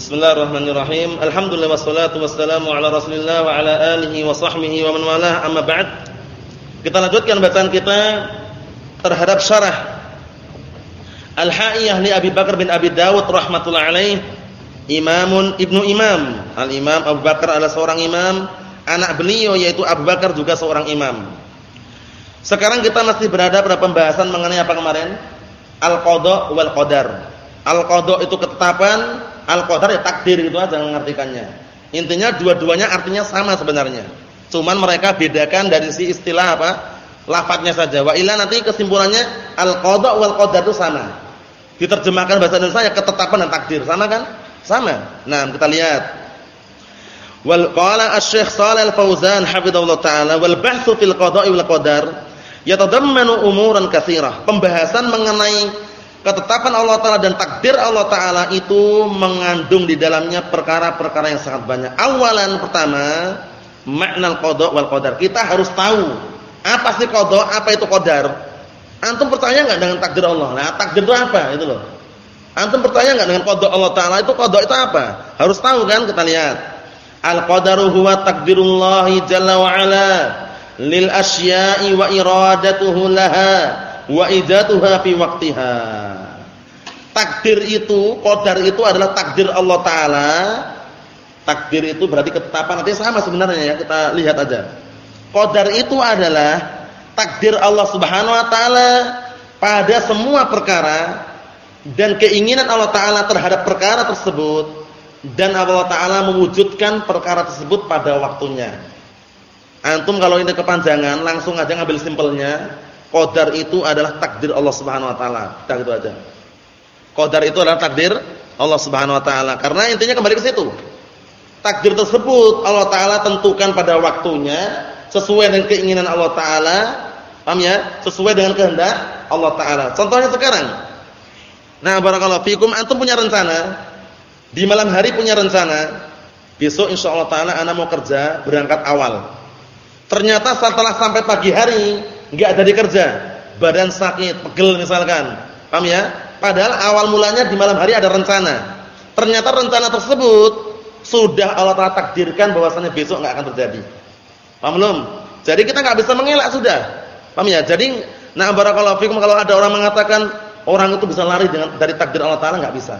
Bismillahirrahmanirrahim. Alhamdulillah wassalatu wassalamu ala Rasulillah wa ala alihi wa sahbihi wa man walah. Amma ba'd. Kita lanjutkan bacaan kita terhadap syarah Al-Ha'iyah li Abi Bakar bin Abi Dawud rahmatullah alaih. Imamun Ibnu Imam. Al-Imam Abu Bakar adalah seorang imam, anak beliau yaitu Abu Bakar juga seorang imam. Sekarang kita masih berada pada pembahasan mengenai apa kemarin? Al-qada wal qadar. Al-qada itu ketetapan, Al-qadar ya takdir itu aja mengartikannya. Intinya dua-duanya artinya sama sebenarnya. Cuman mereka bedakan dari si istilah apa? Lafadznya saja. Wa illa nanti kesimpulannya al-qada wal qadar itu sama. Diterjemahkan bahasa Indonesia ya ketetapan dan takdir, sama kan? Sama. Nah, kita lihat. Wal qala Asy-Syaikh Shalal Al-Fauzan hafizahullah taala wal bahtsu fil qada'i wal qadar yatadammanu umuran katsirah. Pembahasan mengenai Ketetapan Allah Ta'ala dan takdir Allah Ta'ala itu mengandung di dalamnya perkara-perkara yang sangat banyak. Awalan pertama, makna kodok wal qadar. Kita harus tahu apa sih kodok, apa itu qadar. Antum percaya nggak dengan takdir Allah? Nah, takdir itu apa? Itu loh. Antum percaya nggak dengan kodok Allah Ta'ala itu kodok itu apa? Harus tahu kan? Kita lihat. Al-qadaru huwa takdirullahi jalla wa ala lil asya'i wa iradatuhu laha wa idatuha fi waqtiha. Takdir itu, qadar itu adalah takdir Allah taala. Takdir itu berarti ketetapan nanti sama sebenarnya ya, kita lihat aja. Qadar itu adalah takdir Allah Subhanahu wa taala pada semua perkara dan keinginan Allah taala terhadap perkara tersebut dan Allah taala mewujudkan perkara tersebut pada waktunya. Antum kalau ini kepanjangan langsung aja ngambil simpelnya Qadar itu adalah takdir Allah Subhanahu wa taala. Dah itu aja. Qadar itu adalah takdir Allah Subhanahu wa taala. Karena intinya kembali ke situ. Takdir tersebut Allah taala tentukan pada waktunya sesuai dengan keinginan Allah taala. Paham ya? Sesuai dengan kehendak Allah taala. Contohnya sekarang. Nah, barakallahu fikum antum punya rencana di malam hari punya rencana besok insyaallah taala ana mau kerja berangkat awal. Ternyata setelah sampai pagi hari enggak jadi kerja, badan sakit, pegel misalkan. Paham ya? Padahal awal mulanya di malam hari ada rencana. Ternyata rencana tersebut sudah Allah Taala takdirkan bahwasanya besok enggak akan terjadi. Paham belum? Jadi kita enggak bisa mengelak sudah. Paham ya? Jadi nah barakallahu fikum kalau ada orang mengatakan orang itu bisa lari dengan dari takdir Allah Taala enggak bisa.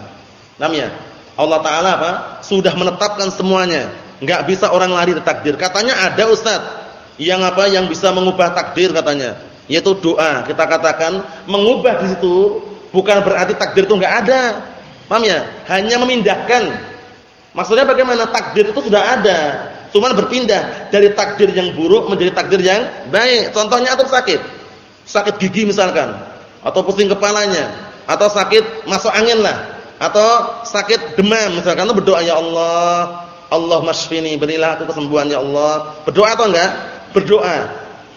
Paham ya? Allah Taala apa? Sudah menetapkan semuanya. Enggak bisa orang lari dari takdir. Katanya ada Ustaz yang apa? Yang bisa mengubah takdir katanya. Yaitu doa. Kita katakan mengubah di situ bukan berarti takdir itu enggak ada. Paham ya? Hanya memindahkan. Maksudnya bagaimana? Takdir itu sudah ada. Cuma berpindah dari takdir yang buruk menjadi takdir yang baik. Contohnya atau sakit? Sakit gigi misalkan. Atau pusing kepalanya. Atau sakit masuk angin lah. Atau sakit demam misalkan. Itu berdoa ya Allah Allah masfini berilah aku kesembuhan ya Allah. Berdoa atau enggak berdoa.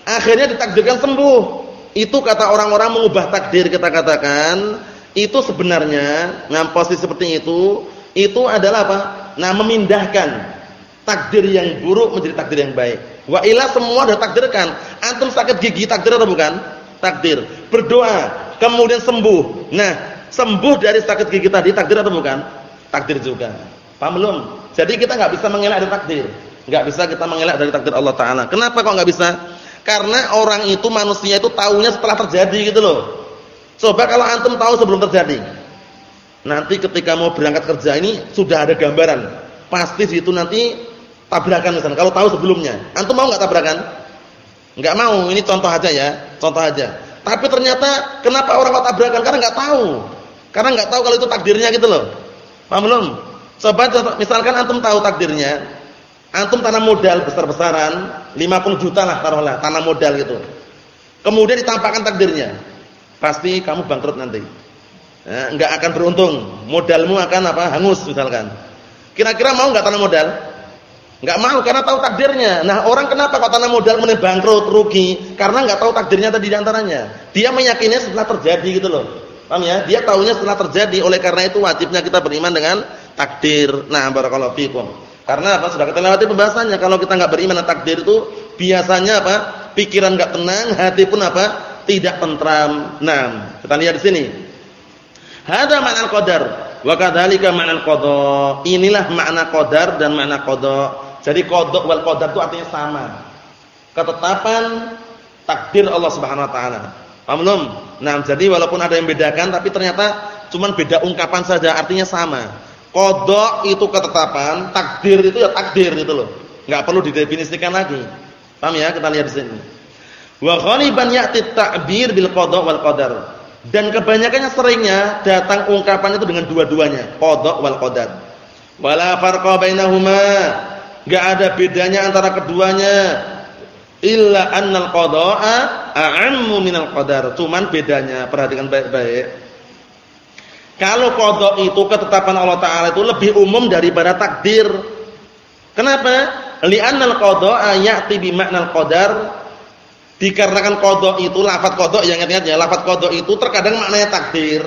Akhirnya ditakdirkan sembuh. Itu kata orang-orang mengubah takdir kita katakan, itu sebenarnya nah posisi seperti itu, itu adalah apa? Nah, memindahkan takdir yang buruk menjadi takdir yang baik. Wa ila semua sudah takdirkan. Antum sakit gigi takdir atau bukan? Takdir. Berdoa, kemudian sembuh. Nah, sembuh dari sakit gigi tadi takdir atau bukan? Takdir juga. Paham belum? Jadi kita nggak bisa mengelak dari takdir. Enggak bisa kita mengelak dari takdir Allah taala. Kenapa kok enggak bisa? Karena orang itu manusia itu tahunya setelah terjadi gitu loh. Coba kalau antum tahu sebelum terjadi. Nanti ketika mau berangkat kerja ini sudah ada gambaran. Pasti situ nanti tabrakan misalnya. Kalau tahu sebelumnya. Antum mau enggak tabrakan? Enggak mau. Ini contoh aja ya, contoh aja. Tapi ternyata kenapa orang kok tabrakan? Karena enggak tahu. Karena enggak tahu kalau itu takdirnya gitu loh. Paham belum? Coba misalkan antum tahu takdirnya, Antum tanam modal besar-besaran, 50 juta lah taruhlah, tanam modal gitu. Kemudian ditampakkan takdirnya. Pasti kamu bangkrut nanti. Ya, enggak akan beruntung. Modalmu akan apa? Hangus misalkan. Kira-kira mau enggak tanam modal? Enggak mau karena tahu takdirnya. Nah, orang kenapa kok tanam modal kemudian bangkrut, rugi? Karena enggak tahu takdirnya tadi di antaranya. Dia meyakini setelah terjadi gitu loh. Paham ya? Dia tahunya setelah terjadi. Oleh karena itu wajibnya kita beriman dengan takdir. Nah, barakallahu fikum. Karena apa? Sudah kita lewati pembahasannya. Kalau kita nggak beriman dengan takdir itu biasanya apa? Pikiran nggak tenang, hati pun apa? Tidak tentram. Nah, kita lihat di sini. Hada makna qadar. Wa kadzalika ma'nal qada. Inilah makna qadar dan makna qada. Jadi qada wal qadar itu artinya sama. Ketetapan takdir Allah Subhanahu wa taala. Paham belum? Nah, jadi walaupun ada yang bedakan tapi ternyata cuman beda ungkapan saja artinya sama. Qada itu ketetapan, takdir itu ya takdir gitu loh. Enggak perlu didefinisikan lagi. Paham ya? Kita lihat di sini. Wa ghaliban ya'ti ta'bir bil qada wal qadar. Dan kebanyakannya seringnya datang ungkapan itu dengan dua-duanya, qada wal qadar. Wala farqa bainahuma. Enggak ada bedanya antara keduanya. Illa annal qada'a a'ammu minal qadar. Cuman bedanya, perhatikan baik-baik. Kalau qada itu ketetapan Allah taala itu lebih umum daripada takdir. Kenapa? Li'annal qada'a ya'ti bi ma'nal qadar Dikarenakan kodok itu lafaz kodok yang ingat ya, lafaz kodok itu terkadang maknanya takdir.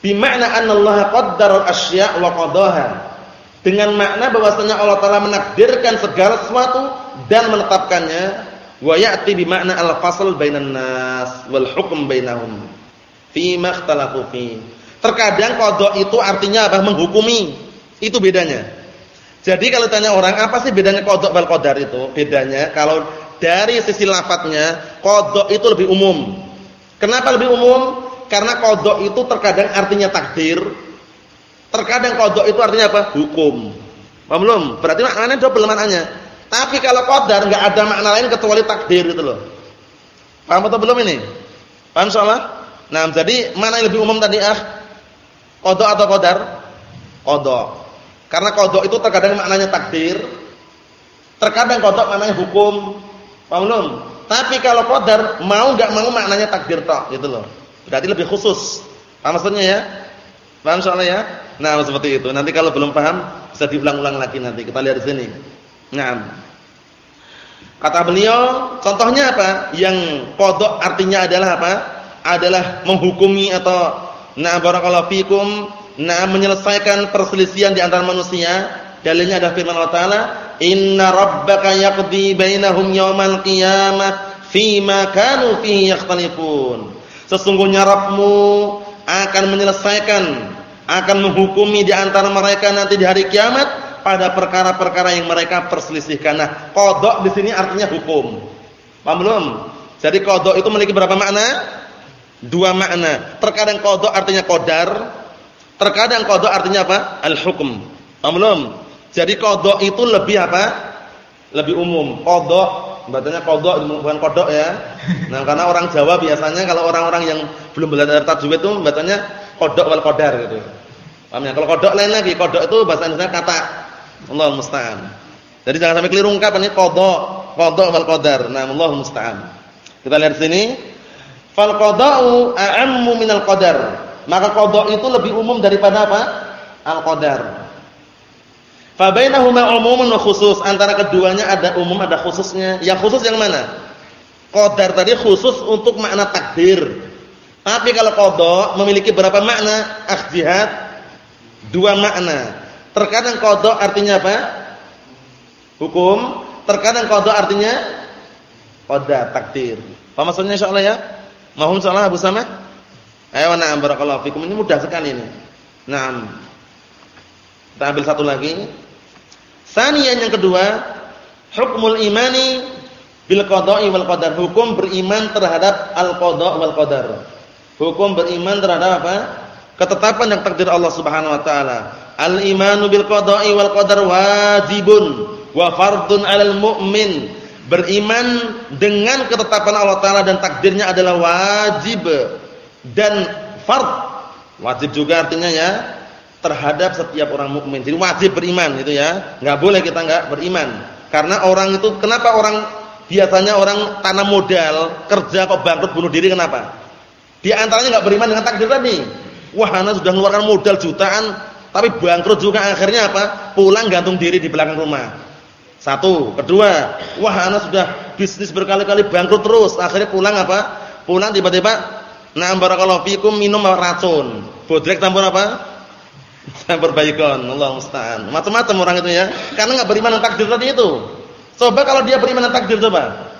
Bimakna anna Allah qaddara asya' wa qadaha. Dengan makna bahwasanya Allah Taala menakdirkan segala sesuatu dan menetapkannya. Wa ya'ti bimakna al-fasl bainan nas wal hukm bainahum fi ma ikhtalafu fi. Terkadang kodok itu artinya apa? Menghukumi. Itu bedanya. Jadi kalau tanya orang apa sih bedanya kodok wal qadar itu? Bedanya kalau dari sisi lafadznya kodok itu lebih umum. Kenapa lebih umum? Karena kodok itu terkadang artinya takdir, terkadang kodok itu artinya apa? Hukum. Paham belum? Berarti maknanya double maknanya. Tapi kalau kodar nggak ada makna lain kecuali takdir itu loh. Paham atau belum ini? Paham soalnya? Nah, jadi mana yang lebih umum tadi ah? Kodok atau kodar? Kodok. Karena kodok itu terkadang maknanya takdir, terkadang kodok maknanya hukum, Paham belum? Tapi kalau qadar mau enggak mau maknanya takdir tok gitu loh. Berarti lebih khusus. Paham maksudnya ya? Paham soalnya ya? Nah, seperti itu. Nanti kalau belum paham bisa diulang-ulang lagi nanti. Kita lihat di sini. Nah. Kata beliau, contohnya apa? Yang kodok artinya adalah apa? Adalah menghukumi atau nah barakallahu fikum, nah menyelesaikan perselisihan di antara manusia. Dalilnya ada firman Allah Taala, Inna rabbaka yaqdi bainahum yawmal qiyamah fima kanu fihi yakhtalifun. Sesungguhnya Rabbmu akan menyelesaikan, akan menghukumi di antara mereka nanti di hari kiamat pada perkara-perkara yang mereka perselisihkan. Nah, qada di sini artinya hukum. Paham belum? Jadi qada itu memiliki berapa makna? Dua makna. Terkadang qada artinya qadar, terkadang qada artinya apa? Al-hukm. Paham belum? Jadi kodok itu lebih apa? Lebih umum. Kodok, bacanya kodok bukan kodok ya. Nah karena orang Jawa biasanya kalau orang-orang yang belum belajar tajwid itu bacanya kodok wal kodar gitu. Paham ya? Kalau kodok lain lagi, kodok itu bahasa Indonesia kata. Allah musta'an. Jadi jangan sampai keliru ungkapan ini kodok, kodok wal kodar. Nah Allah musta'an. Kita lihat sini. Fal qada'u a'ammu minal qadar. Maka kodok itu lebih umum daripada apa? Al qadar. Fabainahuma umumun wa khusus. Antara keduanya ada umum, ada khususnya. Yang khusus yang mana? Qadar tadi khusus untuk makna takdir. Tapi kalau qada memiliki berapa makna? Akhjihad dua makna. Terkadang qada artinya apa? Hukum. Terkadang qada artinya qada takdir. Apa maksudnya insyaallah ya? Mohon insyaallah Abu Samah? Ayo na'am barakallahu fikum. Ini mudah sekali ini. Naam. Kita ambil satu lagi. Sanian yang kedua, hukmul imani bil qada'i wal qadar. Hukum beriman terhadap al qada' wal qadar. Hukum beriman terhadap apa? Ketetapan yang takdir Allah Subhanahu wa taala. Al imanu bil qada'i wal qadar wajibun wa fardun 'alal mu'min. Beriman dengan ketetapan Allah taala dan takdirnya adalah wajib dan fard. Wajib juga artinya ya terhadap setiap orang mukmin. Jadi wajib beriman itu ya. Enggak boleh kita enggak beriman. Karena orang itu kenapa orang biasanya orang tanam modal, kerja kok bangkrut bunuh diri kenapa? Di antaranya enggak beriman dengan takdir tadi. Wah, ana sudah mengeluarkan modal jutaan tapi bangkrut juga akhirnya apa? Pulang gantung diri di belakang rumah. Satu, kedua, wah ana sudah bisnis berkali-kali bangkrut terus, akhirnya pulang apa? Pulang tiba-tiba nah barakallahu fikum minum racun. Bodrek tampun apa? Saya perbaikan, Allah musta'an. Macam-macam orang itu ya. Karena enggak beriman dengan takdir tadi itu. Coba kalau dia beriman dengan takdir coba.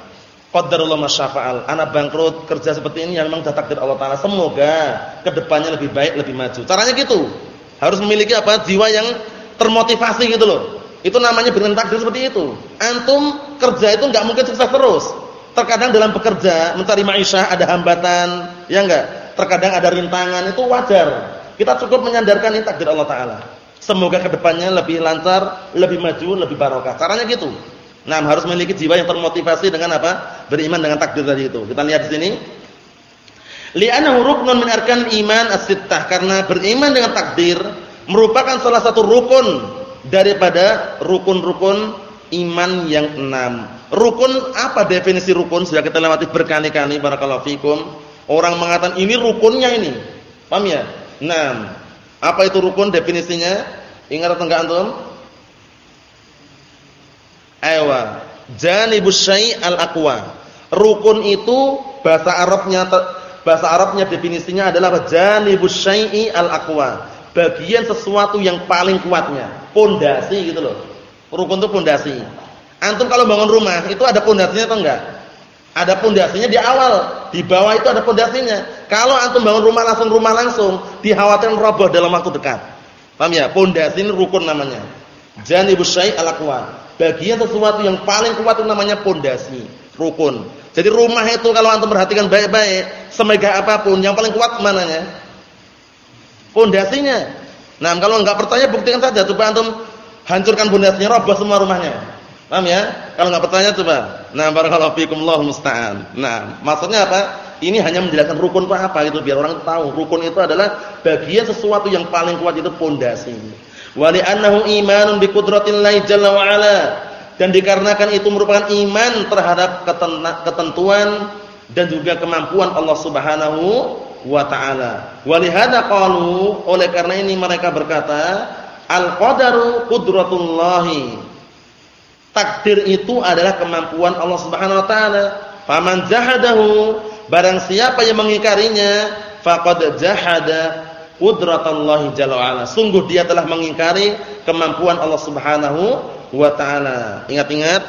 Qadarullah masyafa'al. Anak bangkrut kerja seperti ini yang memang takdir Allah Taala. Semoga ke depannya lebih baik, lebih maju. Caranya gitu. Harus memiliki apa? Jiwa yang termotivasi gitu loh. Itu namanya dengan takdir seperti itu. Antum kerja itu nggak mungkin sukses terus. Terkadang dalam bekerja mencari maisha ada hambatan, ya enggak? Terkadang ada rintangan, itu wajar. Kita cukup menyandarkan ini takdir Allah Taala. Semoga ke depannya lebih lancar, lebih maju, lebih barokah. Caranya gitu. Nah, harus memiliki jiwa yang termotivasi dengan apa? Beriman dengan takdir tadi itu. Kita lihat di sini. Li'annahu ruknun min arkan iman as-sittah karena beriman dengan takdir merupakan salah satu rukun daripada rukun-rukun iman yang enam. Rukun apa definisi rukun? Sudah kita lewati berkali-kali barakallahu fikum. Orang mengatakan ini rukunnya ini. Paham ya? Enam. Apa itu rukun definisinya? Ingat atau enggak antum? Ewa, janibus syai' al-aqwa. Rukun itu bahasa Arabnya bahasa Arabnya definisinya adalah janibus syai'i al-aqwa. Bagian sesuatu yang paling kuatnya, pondasi gitu loh. Rukun itu pondasi. Antum kalau bangun rumah itu ada pondasinya atau enggak? Ada pondasinya di awal, di bawah itu ada pondasinya. Kalau antum bangun rumah langsung rumah langsung, dikhawatirkan roboh dalam waktu dekat. Paham ya? Pondasi ini rukun namanya. Janibus syai' al-aqwa. Bagian sesuatu yang paling kuat itu namanya pondasi, rukun. Jadi rumah itu kalau antum perhatikan baik-baik, semegah apa pun yang paling kuat mananya? Pondasinya. Nah, kalau enggak percaya buktikan saja coba antum hancurkan pondasinya, roboh semua rumahnya. Paham ya? Kalau enggak percaya coba. Nah, barakallahu fikum Allahu musta'an. Nah, maksudnya apa? Ini hanya menjelaskan rukun itu apa gitu biar orang tahu. Rukun itu adalah bagian sesuatu yang paling kuat itu pondasi wa li'annahu imanun bi qudratillahi jalla wa ala dan dikarenakan itu merupakan iman terhadap ketentuan dan juga kemampuan Allah Subhanahu wa taala. Walihada qalu oleh karena ini mereka berkata al-qadaru qudratullahi. Takdir itu adalah kemampuan Allah Subhanahu wa taala. Faman jahadahu barang siapa yang mengingkarinya faqad jahada qudratallahi jalla. Sungguh dia telah mengingkari kemampuan Allah Subhanahu wa taala. Ingat-ingat,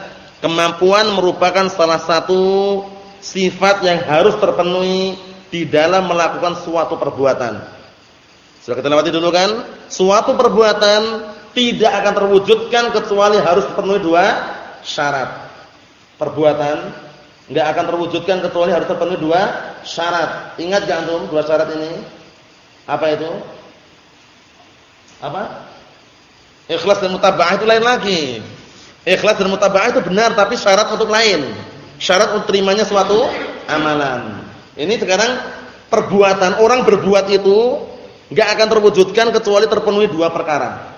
kemampuan merupakan salah satu sifat yang harus terpenuhi di dalam melakukan suatu perbuatan. Sudah kita lewati dulu kan? Suatu perbuatan tidak akan terwujudkan kecuali harus terpenuhi dua syarat. Perbuatan enggak akan terwujudkan kecuali harus terpenuhi dua syarat. Ingat enggak antum dua syarat ini? Apa itu? Apa? Ikhlas dan mutaba'ah itu lain lagi. Ikhlas dan mutaba'ah itu benar tapi syarat untuk lain. Syarat untuk terimanya suatu amalan. Ini sekarang perbuatan orang berbuat itu enggak akan terwujudkan kecuali terpenuhi dua perkara.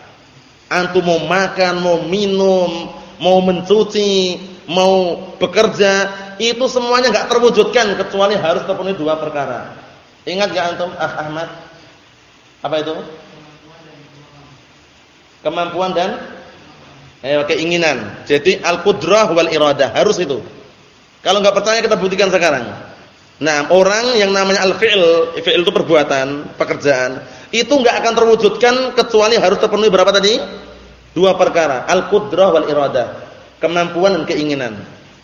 Antum mau makan, mau minum, mau mencuci, mau bekerja, itu semuanya enggak terwujudkan kecuali harus terpenuhi dua perkara. Ingat enggak antum Ah Ahmad? Apa itu? Kemampuan dan eh, keinginan. Jadi al-qudrah wal iradah harus itu. Kalau enggak percaya kita buktikan sekarang. Nah, orang yang namanya al-fi'l, fi'il itu perbuatan, pekerjaan, itu enggak akan terwujudkan kecuali harus terpenuhi berapa tadi? Dua perkara, al-qudrah wal iradah. Kemampuan dan keinginan.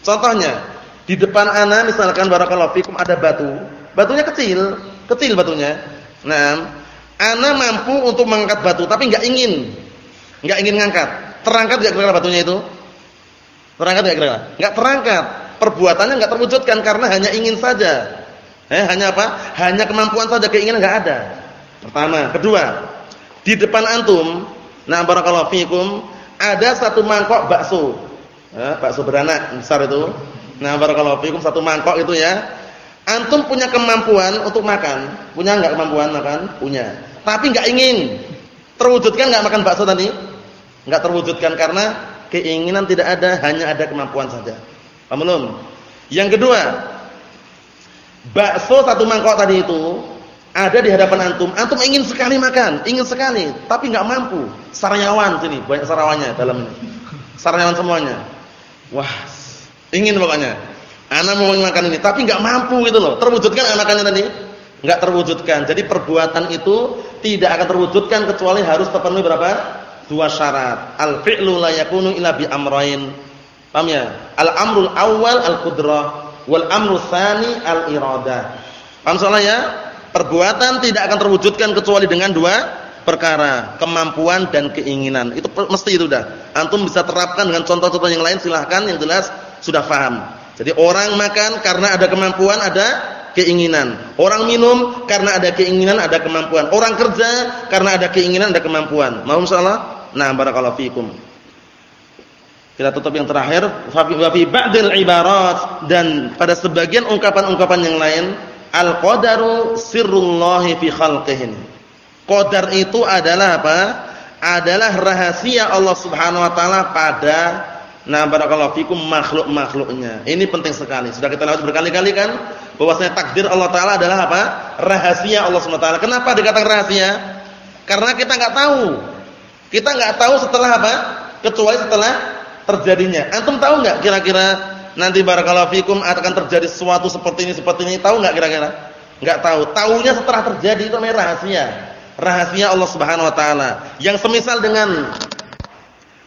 Contohnya, di depan ana misalkan barakallahu fikum ada batu. Batunya kecil, kecil batunya. Nah, Ana mampu untuk mengangkat batu, tapi nggak ingin, nggak ingin ngangkat. Terangkat nggak kira-kira batunya itu? Terangkat nggak kira-kira? Nggak terangkat. Perbuatannya nggak terwujudkan karena hanya ingin saja. Eh, hanya apa? Hanya kemampuan saja, keinginan nggak ada. Pertama, kedua, di depan antum, nah barakallahu fikum, ada satu mangkok bakso. Eh, bakso beranak besar itu. Nah barakallahu fikum satu mangkok itu ya. Antum punya kemampuan untuk makan, punya enggak kemampuan makan? Punya tapi nggak ingin. Terwujudkan nggak makan bakso tadi? Nggak terwujudkan karena keinginan tidak ada, hanya ada kemampuan saja. Paham? Yang kedua, bakso satu mangkok tadi itu ada di hadapan antum. Antum ingin sekali makan, ingin sekali, tapi nggak mampu. Saryawan sini, banyak sarawannya dalam ini. Saryawan semuanya. Wah, ingin pokoknya. Anak mau makan ini, tapi nggak mampu gitu loh. Terwujudkan makannya tadi? Enggak terwujudkan. Jadi perbuatan itu tidak akan terwujudkan kecuali harus terpenuhi berapa? Dua syarat. Al-fi'lu la yakunu illa bi. Paham ya? Al-amrul awal al-qudrah. Wal amru tsani al iradah. Paham soalnya? Perbuatan tidak akan terwujudkan kecuali dengan dua perkara, kemampuan dan keinginan. Itu mesti itu dah. Antum bisa terapkan dengan contoh-contoh yang lain silahkan yang jelas sudah paham. Jadi orang makan karena ada kemampuan, ada keinginan. Orang minum karena ada keinginan, ada kemampuan. Orang kerja karena ada keinginan, ada kemampuan. Mau insyaallah? Nah, barakallahu fikum. Kita tutup yang terakhir, wa ba'dil ibarat dan pada sebagian ungkapan-ungkapan yang lain, al-qadaru sirrullahi fi khalqihi. Qadar itu adalah apa? Adalah rahasia Allah Subhanahu wa taala pada nah barakallahu fikum makhluk-makhluknya. Ini penting sekali. Sudah kita lihat berkali-kali kan bahwasanya takdir Allah taala adalah apa? Rahasia Allah Subhanahu wa taala. Kenapa dikatakan rahasia? Karena kita enggak tahu. Kita enggak tahu setelah apa? Kecuali setelah terjadinya. Antum tahu enggak kira-kira nanti barakallahu fikum akan terjadi sesuatu seperti ini seperti ini? Tahu enggak kira-kira? Enggak tahu. Taunya setelah terjadi itu namanya rahasia rahasia Allah Subhanahu wa taala. Yang semisal dengan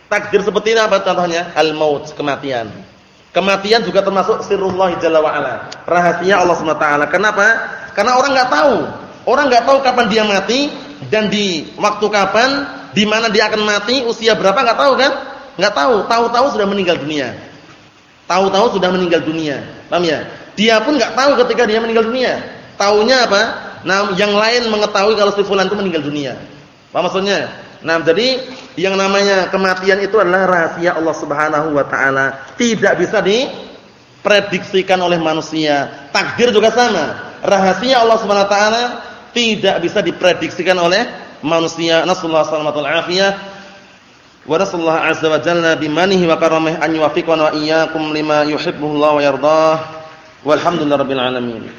takdir seperti ini apa contohnya? Al-maut, kematian. Kematian juga termasuk sirrullah jalla wa ala. Rahasia Allah Subhanahu wa taala. Kenapa? Karena orang enggak tahu. Orang enggak tahu kapan dia mati dan di waktu kapan, di mana dia akan mati, usia berapa enggak tahu kan? Enggak tahu. Tahu-tahu sudah meninggal dunia. Tahu-tahu sudah meninggal dunia. Paham ya? Dia pun enggak tahu ketika dia meninggal dunia. Taunya apa? Nah, yang lain mengetahui kalau si fulan itu meninggal dunia. Apa maksudnya? Nah, jadi yang namanya kematian itu adalah rahasia Allah Subhanahu wa taala, tidak bisa diprediksikan oleh manusia. Takdir juga sama. Rahasia Allah Subhanahu wa taala tidak bisa diprediksikan oleh manusia. Nasallahu alaihi afiyah. Wa nasallahu azza wa jalla bimanihi wa karamih an yuwaffiqana wa iyyakum lima yuhibbu Allah wa yardah. Walhamdulillahirabbil alamin.